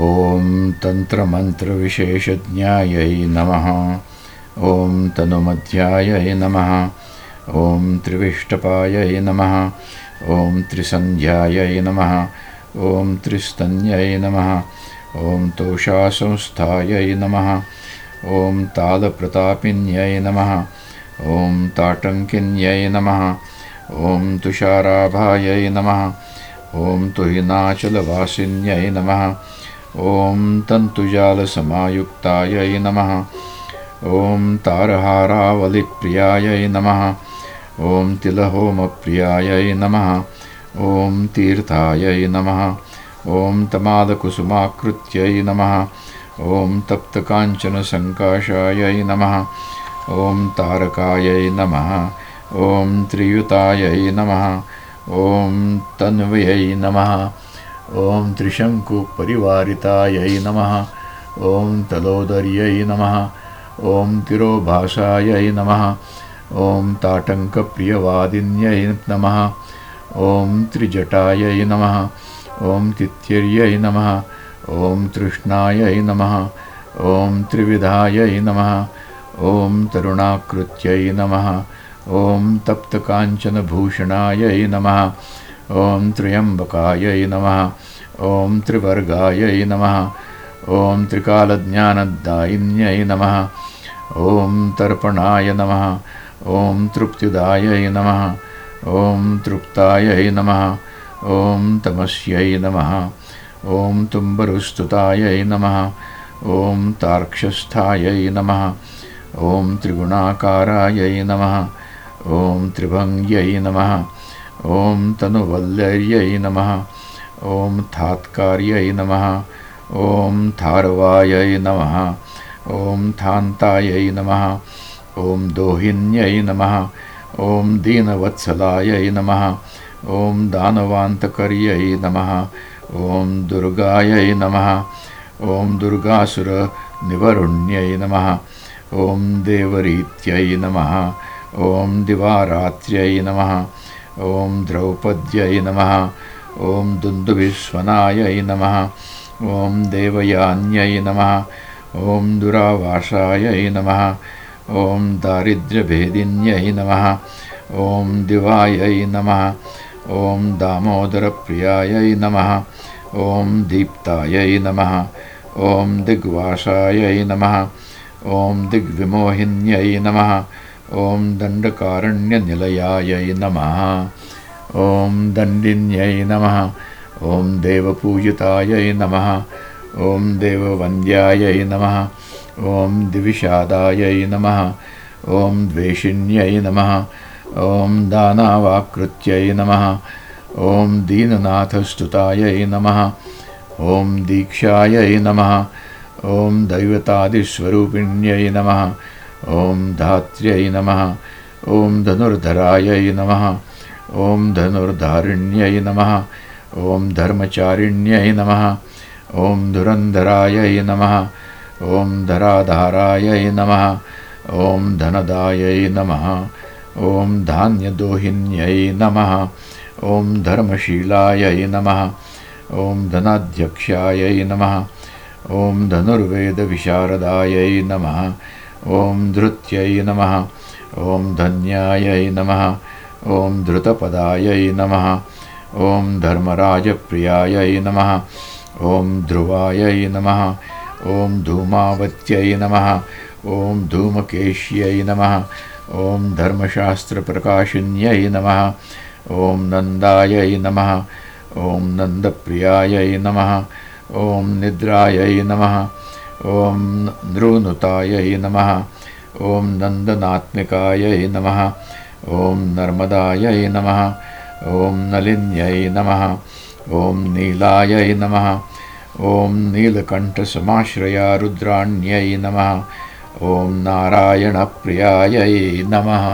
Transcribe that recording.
ॐ तन्त्रमन्त्रविशेषज्ञायै नमः। ॐ तनुमध्यायै नमः। ॐ त्रिविष्टपायै नमः। ॐ त्रिसन्ध्यायै नमः। ॐ त्रिस्तन्यै नमः। ॐ तोषासंस्थायै नमः। ॐ तालप्रतापिन्यै नमः। ॐ ताटङ्किन्यै नमः। ॐ तुषाराभायै नमः। ॐ तुहिनाचलवासिन्यै नमः ॐ तन्तुजालसमायुक्तायै नमः। ॐ तारहारावलिप्रियायै नमः। ॐ तिलहोमप्रियायै नमः। ॐ तीर्थायै नमः। ॐ तमालकुसुमाकृत्यै नमः। ॐ तप्तकाञ्चनसङ्काशायै नमः। ॐ तारकायै नमः। ॐ त्रियुतायै नमः। ॐ तन्वयै नमः ॐ त्रिशङ्कुपरिवारितायै नमः। ॐ तलोदर्यै नमः। ॐ तिरोभाषायै नमः। ॐ ताटङ्कप्रियवादिन्यै नमः। ॐ त्रिजटायै नमः। ॐ तित्यर्यै नमः। ॐ तृष्णायै नमः। ॐ त्रिविधायै नमः। ॐ तरुणाकृत्यै नमः। ॐ तप्तकाञ्चनभूषणायै नमः ॐ त्र्यम्बकायै नमः ॐ त्रिवर्गायै नमः ॐ त्रिकालज्ञानदायिन्यै नमः ॐ तर्पणाय नमः ॐ तृप्तिदायै नमः ॐ तृप्तायै नमः ॐ तमस्यै नमः ॐ तुम्बरुस्तुतायै नमः ॐ तार्क्षस्थायै नमः ॐ त्रिगुणाकारायै नमः ॐ त्रिभङ्ग्यै नमः ॐ तनुवल्लर्यै नमः ॐ थात्कार्यै नमः ॐ थारवायै नमः ॐ थान्तायै नमः ॐ दोहिन्यै नमः ॐ दीनवत्सलायै नमः ॐ दानवान्तकर्यै नमः ॐ दुर्गायै नमः ॐ दुर्गासुरनिवरुण्यै नमः ॐ देवरीत्यै नमः ॐ दिवारात्र्यै नमः ॐ द्रौपद्यै नमः। ॐ दुन्दुभिस्वनायै नमः। ॐ देवयान्यै नमः। ॐ दुरावासायै नमः। ॐ दारिद्र्यभेदिन्यै नमः। ॐ दिवायै नमः। ॐ दामोदरप्रियायै नमः। ॐ दीप्तायै नमः। ॐ दिग्वासायै नमः। ॐ दिग्विमोहिन्यै नमः ॐ दण्डकारण्यनिलयायै नमः। ॐ दण्डिन्यै नमः। ॐ देवपूजितायै नमः। ॐ देववन्द्यायै नमः। ॐ दिविषादायै नमः। ॐ द्वेषिन्यै नमः। ॐ दानावाकृत्यै नमः। ॐ दीननाथस्तुतायै नमः। ॐ दीक्षायै नमः। ॐ दैवतादिस्वरूपिण्यै नमः ॐ धात्र्यै नमः ॐ धनुर्धरायै नमः ॐ धनुर्धारिण्यै नमः ॐ धर्मचारिण्यै नमः ॐ धुरन्धरायै नमः ॐ धराधारायै नमः ॐ धनदायै नमः ॐ धान्यदोहिन्यै नमः ॐ धर्मशीलायै नमः ॐ धनाध्यक्षायै नमः ॐ धनुर्वेदविशारदायै नमः ॐ धृत्यै नमः ॐ धन्यायै नमः ॐ धृतपदायै नमः ॐ धर्मराजप्रियायै नमः ॐ ध्रुवायै नमः ॐ धूमावत्यै नमः ॐ धूमकेश्यै नमः ॐ धर्मशास्त्रप्रकाशिन्यै नमः ॐ नन्दायै नमः ॐ नन्दप्रियायै नमः ॐ निद्रायै नमः ॐ नृनुतायै नमः ॐ नन्दनात्मिकायै नमः ॐ नर्मदायै नमः ॐ नलिन्यै नमः ॐ नीलायै नमः ॐ नीलकण्ठसमाश्रया रुद्राण्यै नमः ॐ नारायणप्रियायै नमः